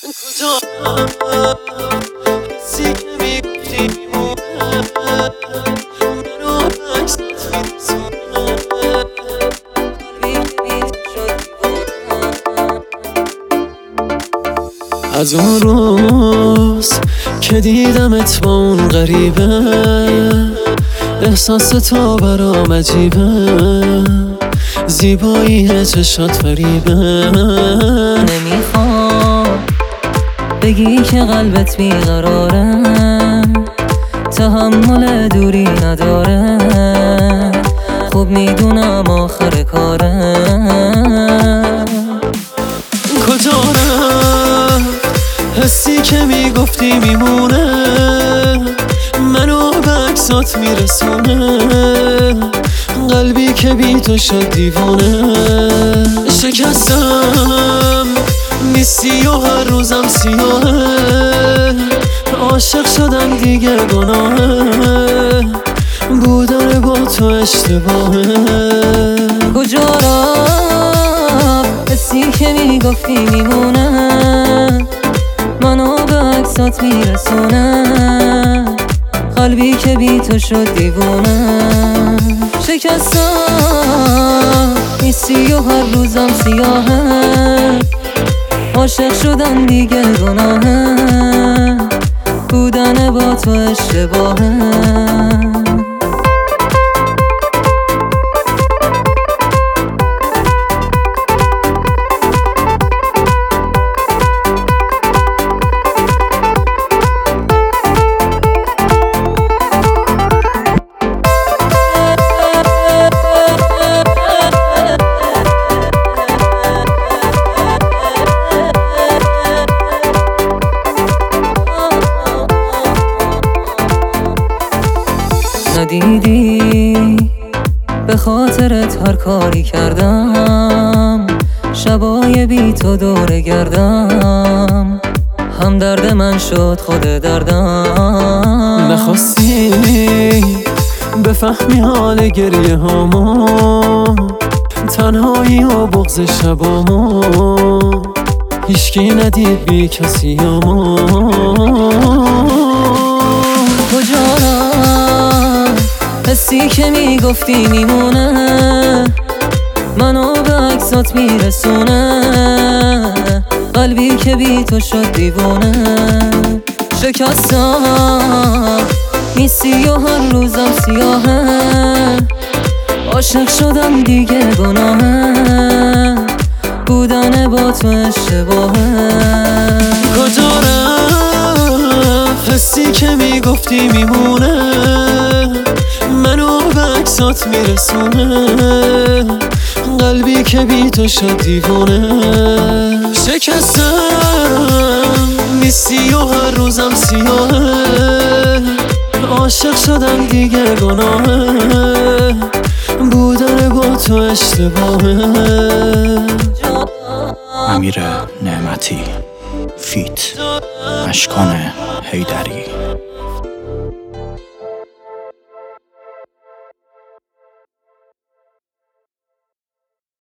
از اون روز که دیدمت با اون غریبه احساس تو برام عجیبه. زیبایی چشات فریبه. نمی‌خوام بگی که قلبت بیقراره. تحمل دوری نداره. خوب می‌دونم آخر کاره. کجا حسی که می‌گفتی میمونه؟ منو به عکسات میرسونه. قلبی که بی تو شد دیوانه. شکستم نیستی و هر روزم سیاهه. عاشق شدن دیگه گناهه. بودن با تو اشتباهه. کجا را؟ حسی که می‌گفتی میمونه. منو به عکسات میرسونه. قلبی که بی تو شد دیوونه. شکستم نیستی و هر روزم سیاهه. عاشق شدن دیگه گناهه بودن با تو اشتباهه ندیدی به خاطرت هر کاری کردم. شبای بی تو دوره گردم. هم درد من شد خود دردم. نخواستی بفهمی حال گریه هامو. تنهایی و بغز شبامو. هیچکی ندید بی کسی همو حسی که می‌گفتی میمونه. منو به عکسات میرسونه. قلبی که بی تو شد دیوونه. شکستم نیستی و هر روزم سیاهه. عاشق شدم دیگه گناهه. بودن با تو اشتباهه. کجا رفت حسی که می‌گفتی میمونه؟ عکسات میرسونه. قلبی که بی تو شد دیوونه. شکستم نیستی و هر روزم سیاهه. عاشق شدم دیگه گناهه. بودن با تو اشتباهه. امیر نعمتی فیت اشکان هیدری